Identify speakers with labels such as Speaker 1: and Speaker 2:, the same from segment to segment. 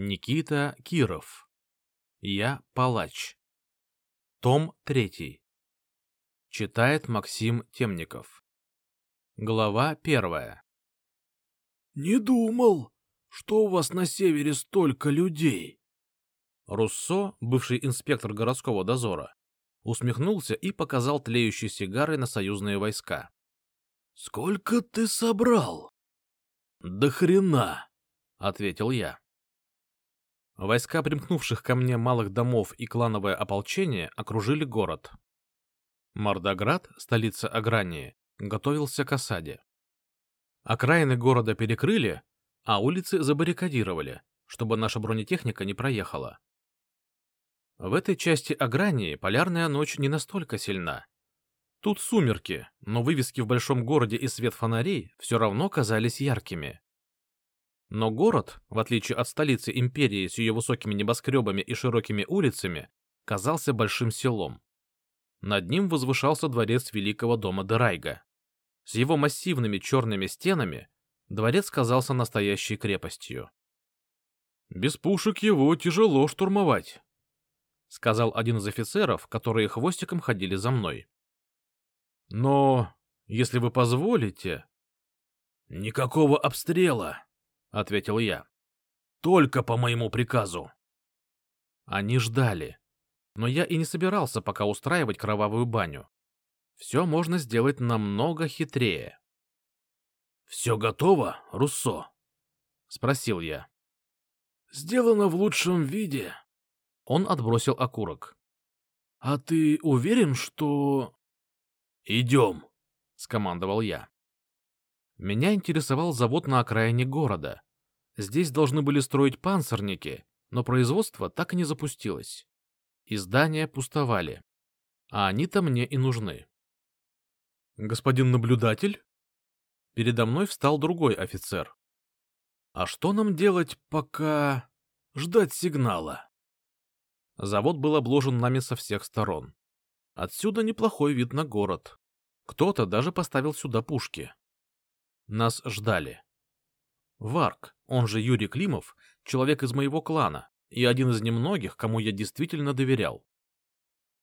Speaker 1: Никита Киров. Я палач. Том 3. Читает Максим Темников. Глава первая.
Speaker 2: «Не думал, что у вас на севере столько людей!»
Speaker 1: Руссо, бывший инспектор городского дозора, усмехнулся и показал тлеющей сигарой на союзные войска.
Speaker 2: «Сколько ты собрал?» «Да хрена!» — ответил я.
Speaker 1: Войска примкнувших ко мне малых домов и клановое ополчение окружили город. Мордоград, столица Агрании, готовился к осаде. Окраины города перекрыли, а улицы забаррикадировали, чтобы наша бронетехника не проехала. В этой части Агрании полярная ночь не настолько сильна. Тут сумерки, но вывески в большом городе и свет фонарей все равно казались яркими. Но город, в отличие от столицы империи с ее высокими небоскребами и широкими улицами, казался большим селом. Над ним возвышался дворец великого дома Дерайга. С его массивными черными стенами дворец казался настоящей крепостью. «Без пушек его тяжело штурмовать», — сказал один из офицеров, которые хвостиком ходили за мной. «Но, если вы позволите...»
Speaker 2: «Никакого обстрела», — ответил я. «Только по моему приказу».
Speaker 1: Они ждали, но я и не собирался пока устраивать кровавую баню. Все можно сделать намного хитрее.
Speaker 2: «Все готово, Руссо?» — спросил я. «Сделано в лучшем виде»,
Speaker 1: он отбросил окурок.
Speaker 2: — А ты уверен, что... — Идем, — скомандовал я.
Speaker 1: Меня интересовал завод на окраине города. Здесь должны были строить панцирники, но производство так и не запустилось. И здания пустовали. А они-то мне и нужны. «Господин наблюдатель?» Передо мной встал другой офицер. «А что нам делать, пока... ждать сигнала?» Завод был обложен нами со всех сторон. Отсюда неплохой вид на город. Кто-то даже поставил сюда пушки. Нас ждали. Варк, он же Юрий Климов, человек из моего клана и один из немногих, кому я действительно доверял.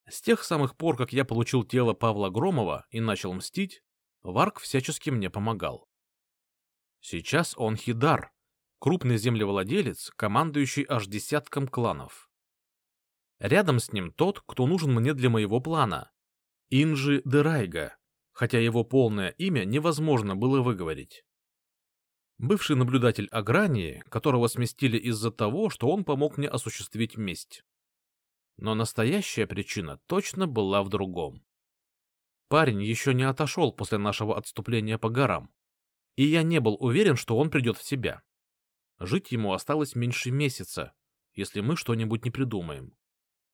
Speaker 1: С тех самых пор, как я получил тело Павла Громова и начал мстить, Варк всячески мне помогал. Сейчас он Хидар, крупный землевладелец, командующий аж десятком кланов. Рядом с ним тот, кто нужен мне для моего плана. Инжи Дерайга, хотя его полное имя невозможно было выговорить. Бывший наблюдатель Агрании, которого сместили из-за того, что он помог мне осуществить месть. Но настоящая причина точно была в другом. Парень еще не отошел после нашего отступления по горам, и я не был уверен, что он придет в себя. Жить ему осталось меньше месяца, если мы что-нибудь не придумаем.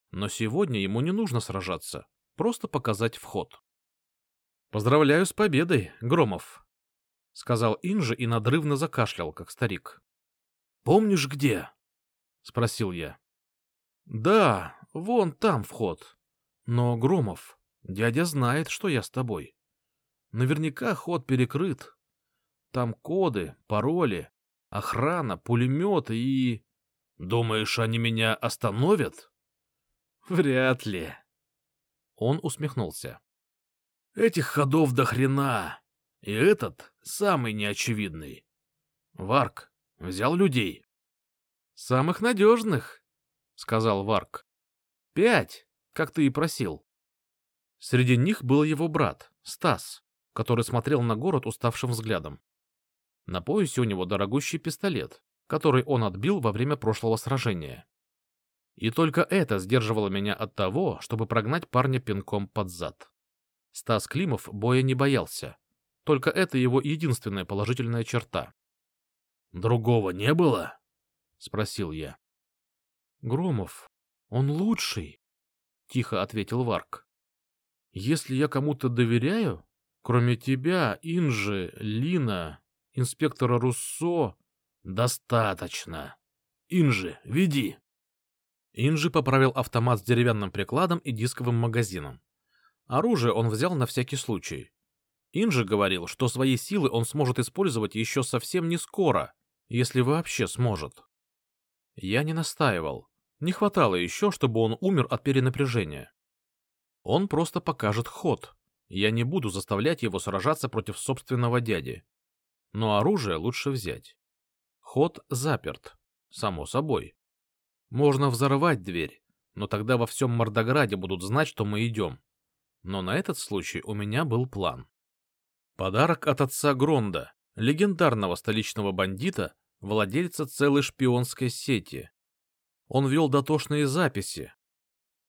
Speaker 1: Но сегодня ему не нужно сражаться, просто показать вход. «Поздравляю с победой, Громов», — сказал Инжи и надрывно закашлял, как старик.
Speaker 2: «Помнишь, где?»
Speaker 1: — спросил я. «Да, вон там вход. Но, Громов, дядя знает, что я с тобой. Наверняка ход перекрыт. Там коды, пароли, охрана, пулеметы и...
Speaker 2: Думаешь, они меня остановят?»
Speaker 1: Вряд ли. Он усмехнулся.
Speaker 2: Этих ходов до хрена. И этот самый неочевидный. Варк взял людей.
Speaker 1: Самых надежных, сказал Варк. Пять, как ты и просил. Среди них был его брат, Стас, который смотрел на город уставшим взглядом. На поясе у него дорогущий пистолет, который он отбил во время прошлого сражения. И только это сдерживало меня от того, чтобы прогнать парня пинком под зад. Стас Климов боя не боялся. Только это его единственная положительная черта.
Speaker 2: «Другого не было?» — спросил я.
Speaker 1: «Громов, он лучший», — тихо ответил Варк. «Если я кому-то доверяю, кроме тебя, Инжи, Лина, инспектора Руссо...»
Speaker 2: «Достаточно. Инжи, веди!»
Speaker 1: Инжи поправил автомат с деревянным прикладом и дисковым магазином. Оружие он взял на всякий случай. Инжи говорил, что свои силы он сможет использовать еще совсем не скоро, если вообще сможет. Я не настаивал. Не хватало еще, чтобы он умер от перенапряжения. Он просто покажет ход. Я не буду заставлять его сражаться против собственного дяди. Но оружие лучше взять. Ход заперт, само собой. Можно взорвать дверь, но тогда во всем Мордограде будут знать, что мы идем. Но на этот случай у меня был план. Подарок от отца Гронда, легендарного столичного бандита, владельца целой шпионской сети. Он вел дотошные записи.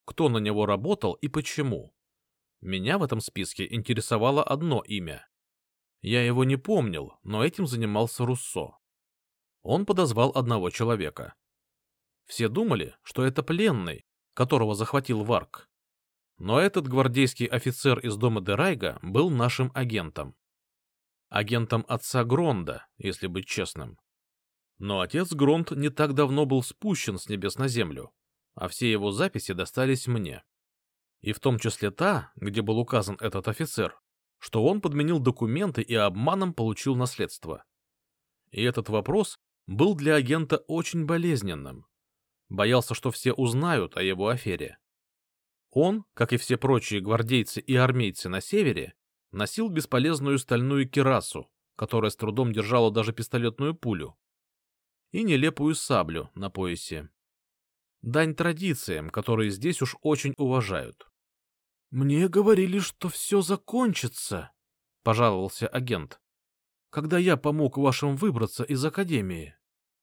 Speaker 1: Кто на него работал и почему? Меня в этом списке интересовало одно имя. Я его не помнил, но этим занимался Руссо. Он подозвал одного человека. Все думали, что это пленный, которого захватил Варк. Но этот гвардейский офицер из дома Дерайга был нашим агентом. Агентом отца Гронда, если быть честным. Но отец Гронд не так давно был спущен с небес на землю, а все его записи достались мне. И в том числе та, где был указан этот офицер, что он подменил документы и обманом получил наследство. И этот вопрос был для агента очень болезненным. Боялся, что все узнают о его афере. Он, как и все прочие гвардейцы и армейцы на севере, носил бесполезную стальную кирасу, которая с трудом держала даже пистолетную пулю, и нелепую саблю на поясе. Дань традициям, которые здесь уж очень уважают. — Мне говорили, что все закончится, — пожаловался агент, — когда я помог вашим выбраться из академии.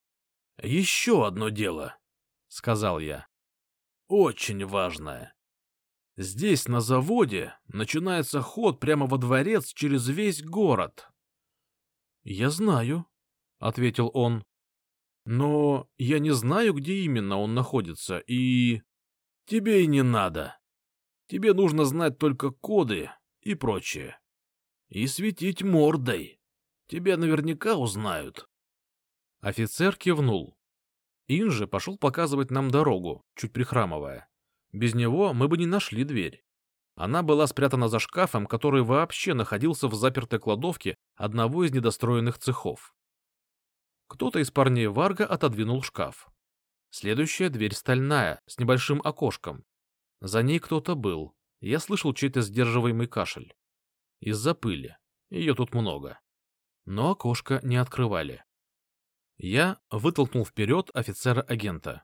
Speaker 1: — Еще одно дело, — сказал я. — Очень важное. Здесь, на заводе, начинается ход прямо во дворец через весь город. — Я знаю, — ответил он. — Но я не знаю, где именно он находится, и... — Тебе и не надо. Тебе нужно знать только коды и прочее. И светить мордой. Тебя наверняка узнают. Офицер кивнул. Инжи пошел показывать нам дорогу, чуть прихрамывая. Без него мы бы не нашли дверь. Она была спрятана за шкафом, который вообще находился в запертой кладовке одного из недостроенных цехов. Кто-то из парней Варга отодвинул шкаф. Следующая дверь стальная, с небольшим окошком. За ней кто-то был. Я слышал чей-то сдерживаемый кашель. Из-за пыли. Ее тут много. Но окошко не открывали. Я вытолкнул вперед офицера-агента.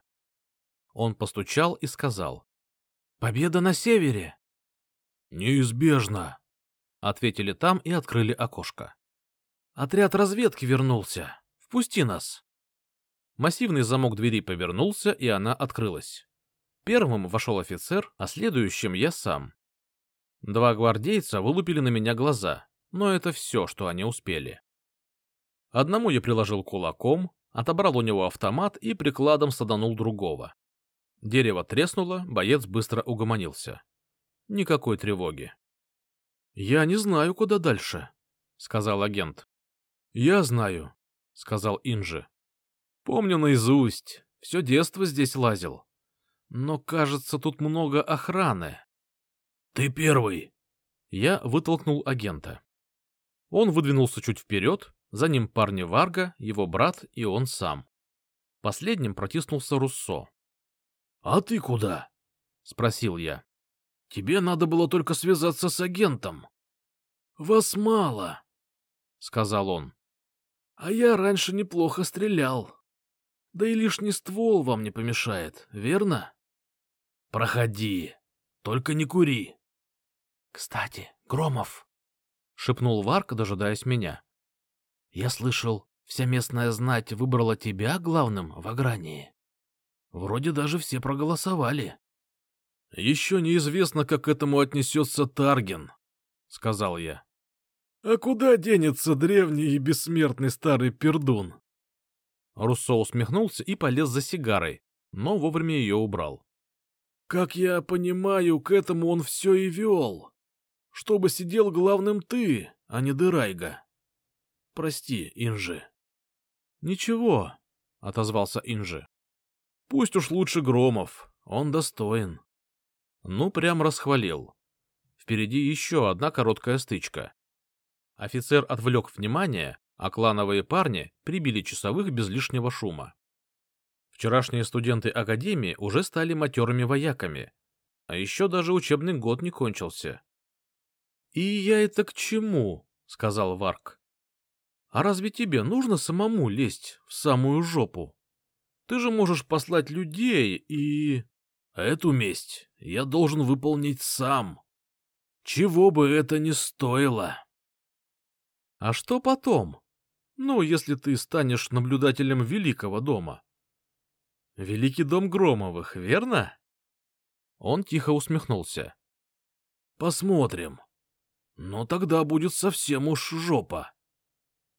Speaker 1: Он постучал и сказал. Победа на севере. Неизбежно, ответили там и открыли окошко. Отряд разведки вернулся. Впусти нас. Массивный замок двери повернулся, и она открылась. Первым вошел офицер, а следующим я сам. Два гвардейца вылупили на меня глаза, но это все, что они успели. Одному я приложил кулаком, отобрал у него автомат и прикладом саданул другого. Дерево треснуло, боец быстро угомонился. Никакой тревоги. — Я не знаю, куда дальше, — сказал агент. — Я знаю, — сказал Инжи. — Помню наизусть. Все детство здесь лазил. Но, кажется, тут много охраны. — Ты первый. Я вытолкнул агента. Он выдвинулся чуть вперед, за ним парни Варга, его брат и он сам. Последним протиснулся Руссо. «А ты куда?» — спросил я. «Тебе надо было только связаться с агентом». «Вас мало», — сказал он. «А я раньше неплохо стрелял. Да и лишний ствол вам не помешает, верно?» «Проходи, только не кури». «Кстати, Громов», — шепнул Варк, дожидаясь меня. «Я слышал, вся местная знать выбрала тебя главным в Агрании». Вроде даже все проголосовали. — Еще неизвестно, как к этому отнесется Тарген, — сказал я. — А куда денется древний и бессмертный старый пердун? Руссо усмехнулся и полез за сигарой, но вовремя ее убрал. — Как я понимаю, к этому он все и вел. Чтобы сидел главным ты, а не Дырайга. Прости, Инжи. — Ничего, — отозвался Инжи. Пусть уж лучше Громов, он достоин. Ну, прям расхвалил. Впереди еще одна короткая стычка. Офицер отвлек внимание, а клановые парни прибили часовых без лишнего шума. Вчерашние студенты Академии уже стали матерыми вояками, а еще даже учебный год не кончился. — И я это к чему? — сказал Варк. — А разве тебе нужно самому лезть в самую жопу? Ты же можешь послать людей и...
Speaker 2: Эту месть я должен выполнить сам. Чего бы это ни стоило.
Speaker 1: А что потом? Ну, если ты станешь наблюдателем Великого дома. Великий дом Громовых, верно? Он тихо усмехнулся.
Speaker 2: Посмотрим. Но тогда будет совсем уж жопа.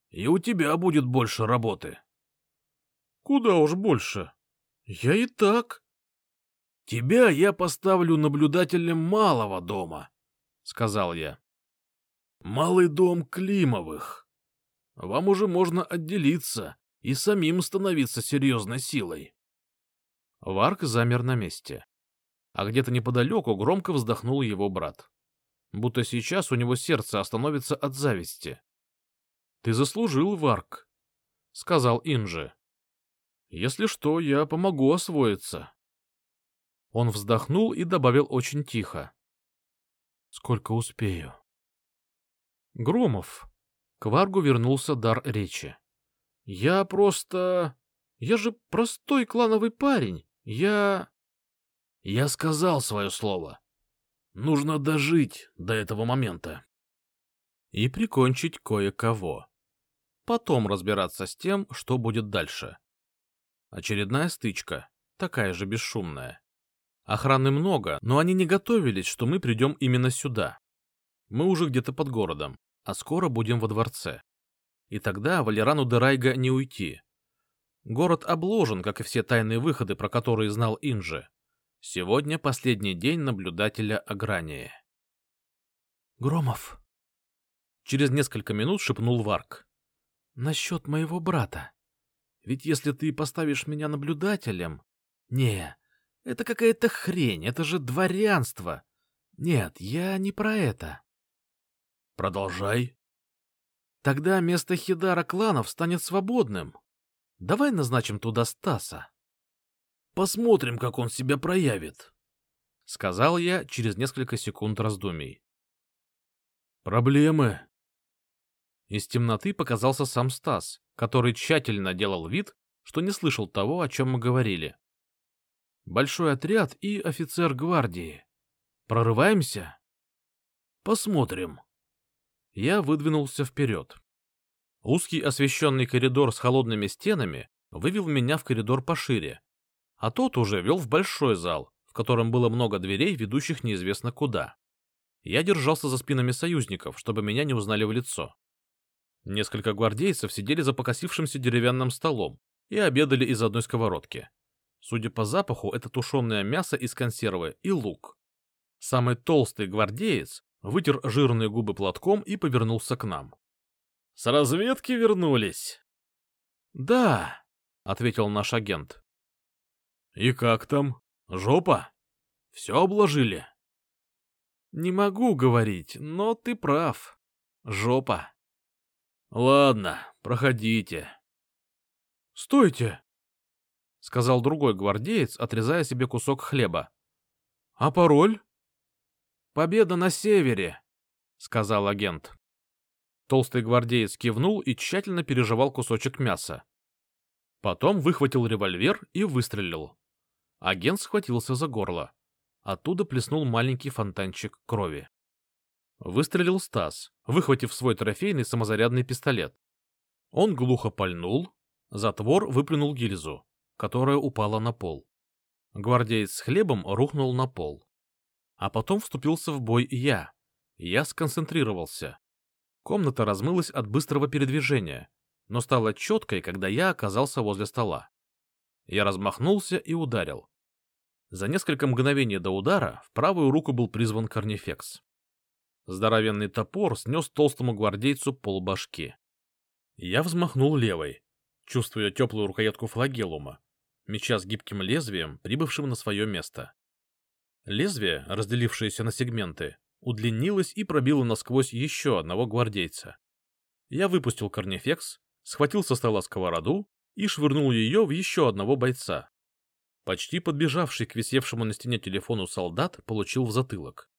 Speaker 2: И у тебя будет больше работы.
Speaker 1: Куда уж больше. Я и так.
Speaker 2: Тебя я поставлю наблюдателем малого дома, сказал я. Малый дом Климовых. Вам уже можно отделиться и самим становиться серьезной силой.
Speaker 1: Варк замер на месте. А где-то неподалеку громко вздохнул его брат. Будто сейчас у него сердце остановится от зависти. — Ты заслужил, Варк, — сказал Инжи. — Если что, я помогу освоиться. Он вздохнул и добавил очень тихо. — Сколько успею. Громов. К Варгу вернулся дар речи. — Я просто... Я же простой клановый парень. Я...
Speaker 2: Я сказал свое слово. Нужно дожить до этого момента.
Speaker 1: И прикончить кое-кого. Потом разбираться с тем, что будет дальше. Очередная стычка, такая же бесшумная. Охраны много, но они не готовились, что мы придем именно сюда. Мы уже где-то под городом, а скоро будем во дворце. И тогда Валерану Дерайга не уйти. Город обложен, как и все тайные выходы, про которые знал Инжи. Сегодня последний день наблюдателя Аграния. «Громов!» Через несколько минут шепнул Варк. «Насчет моего брата. Ведь если ты поставишь меня наблюдателем... Не, это какая-то хрень, это же дворянство. Нет, я не про это».
Speaker 2: «Продолжай».
Speaker 1: «Тогда место Хидара кланов станет свободным. Давай назначим туда Стаса.
Speaker 2: Посмотрим, как он себя проявит, —
Speaker 1: сказал я через несколько секунд раздумий.
Speaker 2: Проблемы.
Speaker 1: Из темноты показался сам Стас, который тщательно делал вид, что не слышал того, о чем мы говорили. Большой отряд и офицер гвардии. Прорываемся?
Speaker 2: Посмотрим.
Speaker 1: Я выдвинулся вперед. Узкий освещенный коридор с холодными стенами вывел меня в коридор пошире, а тот уже вел в большой зал, в котором было много дверей, ведущих неизвестно куда. Я держался за спинами союзников, чтобы меня не узнали в лицо. Несколько гвардейцев сидели за покосившимся деревянным столом и обедали из одной сковородки. Судя по запаху, это тушеное мясо из консервы и лук. Самый толстый гвардеец вытер жирные губы платком и повернулся к нам. С разведки вернулись? Да, ответил наш агент.
Speaker 2: И как там? Жопа? Все обложили?
Speaker 1: Не могу говорить, но ты прав. Жопа.
Speaker 2: Ладно, проходите.
Speaker 1: Стойте, сказал другой гвардеец, отрезая себе кусок хлеба. А пароль? Победа на севере, сказал агент. Толстый гвардеец кивнул и тщательно переживал кусочек мяса. Потом выхватил револьвер и выстрелил. Агент схватился за горло. Оттуда плеснул маленький фонтанчик крови. Выстрелил Стас, выхватив свой трофейный самозарядный пистолет. Он глухо пальнул, затвор выплюнул гильзу, которая упала на пол. Гвардеец с хлебом рухнул на пол. А потом вступился в бой я. Я сконцентрировался. Комната размылась от быстрого передвижения, но стала четкой, когда я оказался возле стола. Я размахнулся и ударил. За несколько мгновений до удара в правую руку был призван корнифекс. Здоровенный топор снес толстому гвардейцу полбашки. Я взмахнул левой, чувствуя теплую рукоятку флагелума, меча с гибким лезвием, прибывшим на свое место. Лезвие, разделившееся на сегменты, удлинилась и пробила насквозь еще одного гвардейца. Я выпустил корнифекс, схватил со стола сковороду и швырнул ее в еще одного бойца. Почти подбежавший к висевшему на стене телефону солдат получил в затылок.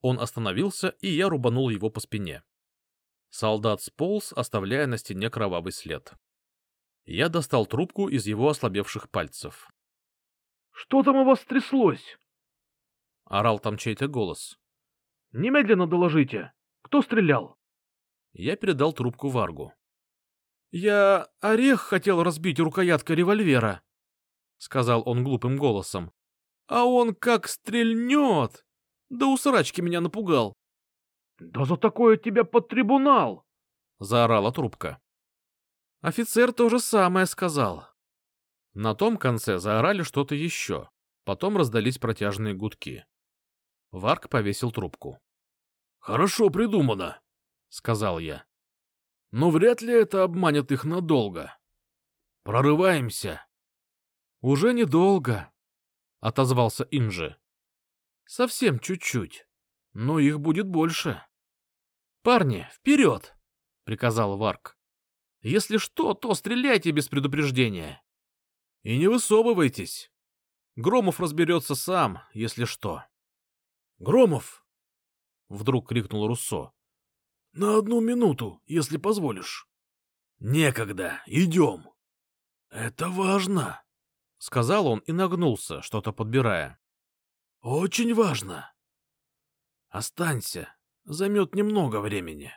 Speaker 1: Он остановился, и я рубанул его по спине. Солдат сполз, оставляя на стене кровавый след. Я достал трубку из его ослабевших пальцев.
Speaker 2: — Что там у вас стряслось?
Speaker 1: — орал там чей-то голос.
Speaker 2: — Немедленно доложите. Кто стрелял?
Speaker 1: Я передал трубку Варгу. — Я орех хотел разбить рукояткой револьвера, — сказал он глупым голосом. — А он как стрельнет! Да у срачки меня напугал.
Speaker 2: — Да за такое тебя под трибунал!
Speaker 1: — заорала трубка. Офицер то же самое сказал. На том конце заорали что-то еще. Потом раздались протяжные гудки. Варк повесил трубку.
Speaker 2: — Хорошо придумано, — сказал я. — Но вряд ли это обманет их надолго. Прорываемся.
Speaker 1: — Уже недолго, — отозвался Инжи. — Совсем чуть-чуть, но их будет больше. — Парни, вперед! — приказал Варк. Если что, то стреляйте без предупреждения. И не высовывайтесь. Громов разберется сам, если что.
Speaker 2: — Громов!
Speaker 1: — вдруг крикнул Руссо.
Speaker 2: — На одну минуту, если позволишь. — Некогда, идем. — Это важно, —
Speaker 1: сказал он и нагнулся, что-то подбирая.
Speaker 2: — Очень важно. Останься, займет немного времени.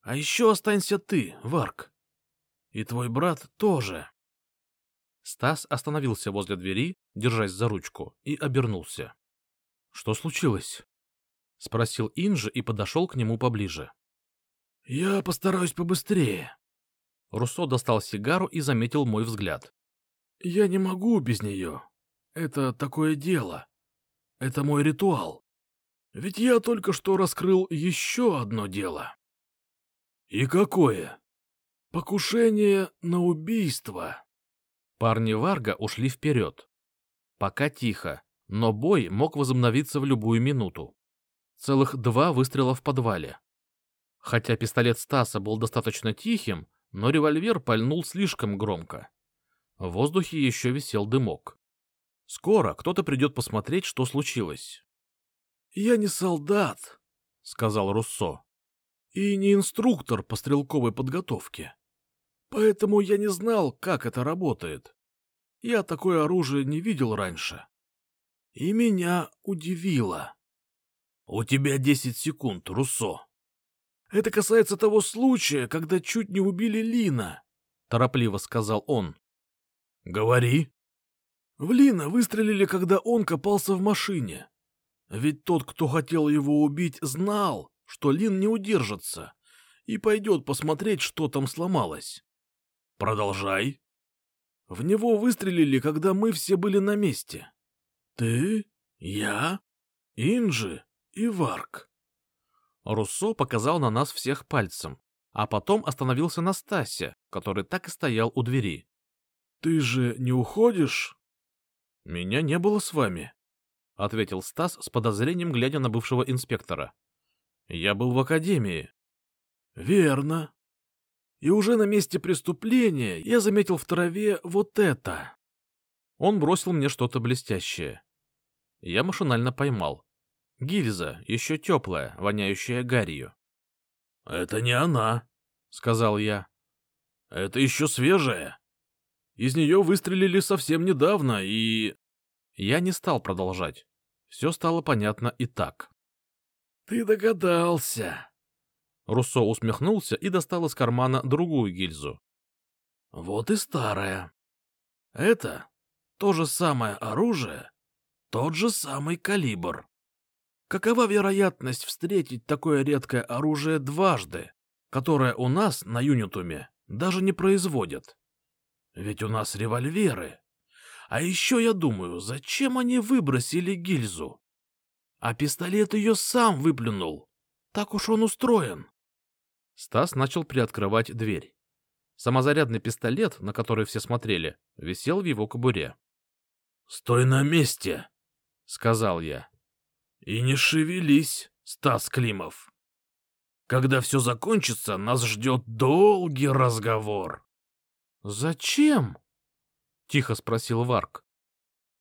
Speaker 2: А еще останься ты, Варк. И твой брат тоже.
Speaker 1: Стас остановился возле двери, держась за ручку, и обернулся. — Что случилось? — спросил Инжи и подошел к нему поближе.
Speaker 2: — Я постараюсь побыстрее.
Speaker 1: Руссо достал сигару и заметил мой взгляд.
Speaker 2: — Я не могу без нее. Это такое дело. Это мой ритуал. Ведь я только что раскрыл еще одно дело. «И какое?» «Покушение на убийство».
Speaker 1: Парни Варга ушли вперед. Пока тихо, но бой мог возобновиться в любую минуту. Целых два выстрела в подвале. Хотя пистолет Стаса был достаточно тихим, но револьвер пальнул слишком громко. В воздухе еще висел дымок. Скоро кто-то придет посмотреть, что случилось.
Speaker 2: — Я не солдат, — сказал Руссо и не инструктор по стрелковой подготовке. Поэтому я не знал, как это работает. Я такое оружие не видел раньше. И меня удивило. У тебя десять секунд, Руссо. Это касается того случая, когда чуть не убили Лина, — торопливо сказал он. — Говори. В Лина выстрелили, когда он копался в машине. Ведь тот, кто хотел его убить, знал, что Лин не удержится и пойдет посмотреть, что там сломалось. Продолжай. В него выстрелили, когда мы все были на месте. Ты, я, Инжи и Варк.
Speaker 1: Руссо показал на нас всех пальцем, а потом остановился на Стасе, который так и стоял у двери.
Speaker 2: — Ты же не уходишь?
Speaker 1: — Меня не было с вами, — ответил Стас с подозрением, глядя на бывшего инспектора. Я был в академии.
Speaker 2: Верно. И уже на месте преступления я заметил в траве вот это.
Speaker 1: Он бросил мне что-то блестящее. Я машинально поймал. Гильза, еще теплая, воняющая гарью.
Speaker 2: — Это не она, — сказал я. — Это еще свежая. Из нее выстрелили совсем недавно, и...
Speaker 1: Я не стал продолжать. Все стало понятно и так.
Speaker 2: «Ты догадался!»
Speaker 1: Руссо усмехнулся и достал из кармана другую гильзу.
Speaker 2: «Вот и старая. Это то же самое оружие, тот же самый калибр. Какова вероятность встретить такое редкое оружие дважды, которое у нас на Юнитуме даже не производят? Ведь у нас револьверы. А еще я думаю, зачем они выбросили гильзу? А пистолет ее сам выплюнул. Так уж он устроен.
Speaker 1: Стас начал приоткрывать дверь. Самозарядный пистолет, на который все смотрели, висел в его кобуре.
Speaker 2: — Стой на месте, — сказал я. — И не шевелись, Стас Климов. Когда все закончится, нас ждет долгий разговор.
Speaker 1: Зачем? Тихо спросил Варк.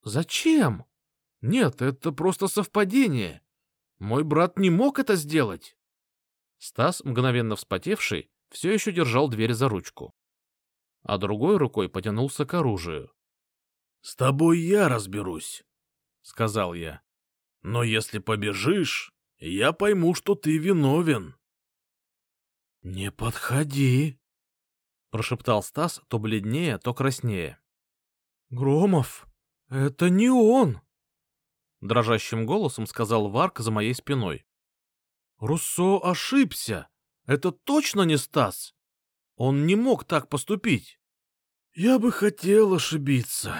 Speaker 1: Зачем? Нет, это просто совпадение. Мой брат не мог это сделать. Стас, мгновенно вспотевший, все еще держал дверь за ручку. А другой рукой потянулся к оружию.
Speaker 2: — С тобой я разберусь, — сказал я. — Но если побежишь, я пойму, что ты виновен. — Не подходи, — прошептал Стас то бледнее, то краснее.
Speaker 1: — Громов, это не он! — дрожащим голосом сказал Варк за моей спиной. — Руссо ошибся. Это точно не Стас. Он не мог так поступить.
Speaker 2: — Я бы хотел ошибиться.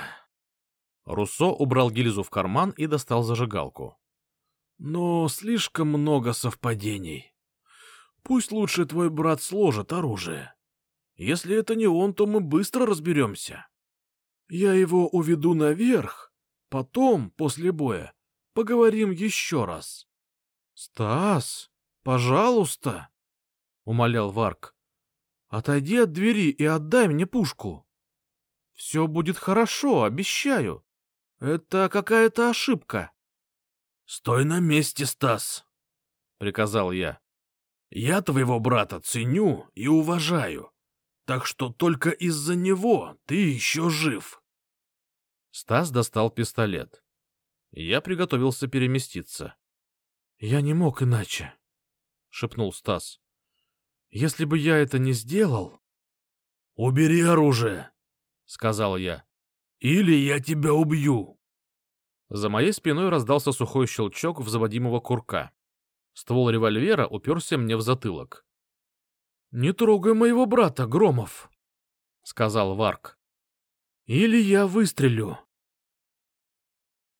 Speaker 1: Руссо убрал гильзу в карман и достал зажигалку.
Speaker 2: — Но слишком много совпадений. Пусть лучше твой брат сложит оружие. Если это не он, то мы быстро разберемся. Я его уведу наверх, потом, после боя, поговорим еще раз.
Speaker 1: — Стас, пожалуйста, — умолял Варк, — отойди от двери и отдай мне пушку. Все будет хорошо, обещаю. Это какая-то ошибка.
Speaker 2: — Стой на месте, Стас, — приказал я. — Я твоего брата ценю и уважаю. Так что только из-за него ты еще жив.
Speaker 1: Стас достал пистолет. Я приготовился переместиться. — Я не мог иначе, — шепнул Стас. — Если бы я это не сделал...
Speaker 2: — Убери оружие, — сказал я. — Или я тебя убью.
Speaker 1: За моей спиной раздался сухой щелчок взводимого курка. Ствол револьвера уперся мне в затылок. — Не трогай моего брата, Громов, — сказал Варк. — Или я выстрелю.